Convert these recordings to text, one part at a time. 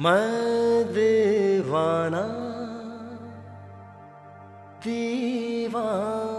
मैं दीवाना दीवाना।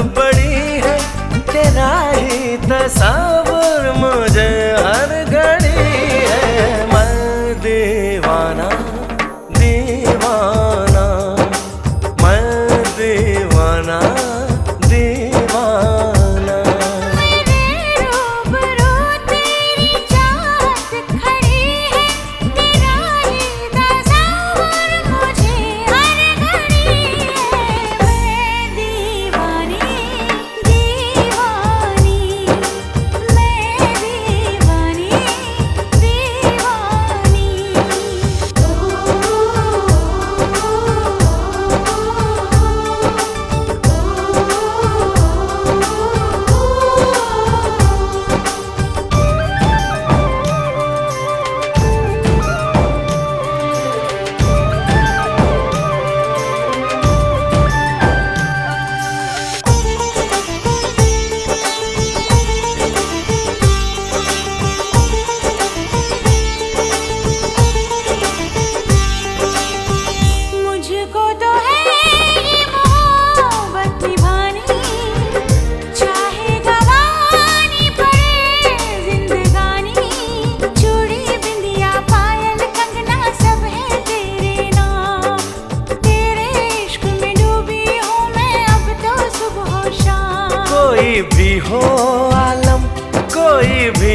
बड़ी है। तेरा ही तस्वर मुझे हर घड़ी है। मैं दीवाना दीवाना मैं दीवाना।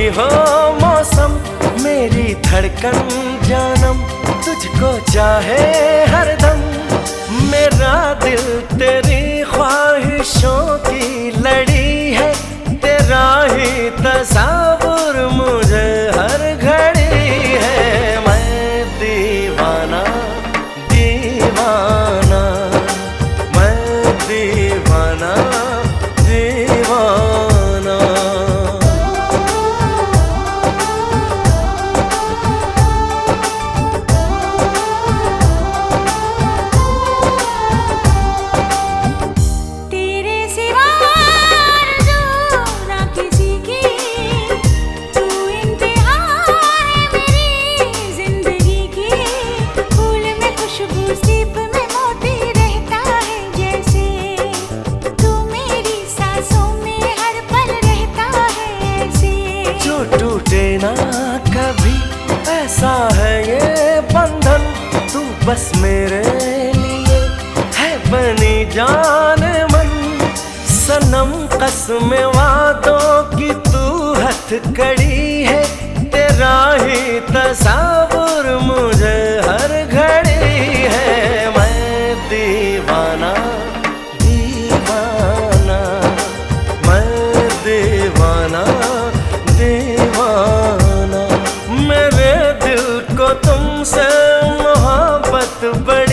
हो मौसम, मेरी धड़कन जानम, तुझको चाहे हरदम मेरा दिल तेरी ख्वाहिशों की लड़ी है, तेरा ही तसावुर ना कभी। ऐसा है ये बंधन, तू बस मेरे लिए है बनी जान मन। सनम कसम वादों की तू हथ कड़ी है, तेरा ही तसावुर मुझे दीवाना मेरे दिल को तुमसे मोहब्बत बड़ी